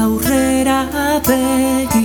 aurrera begira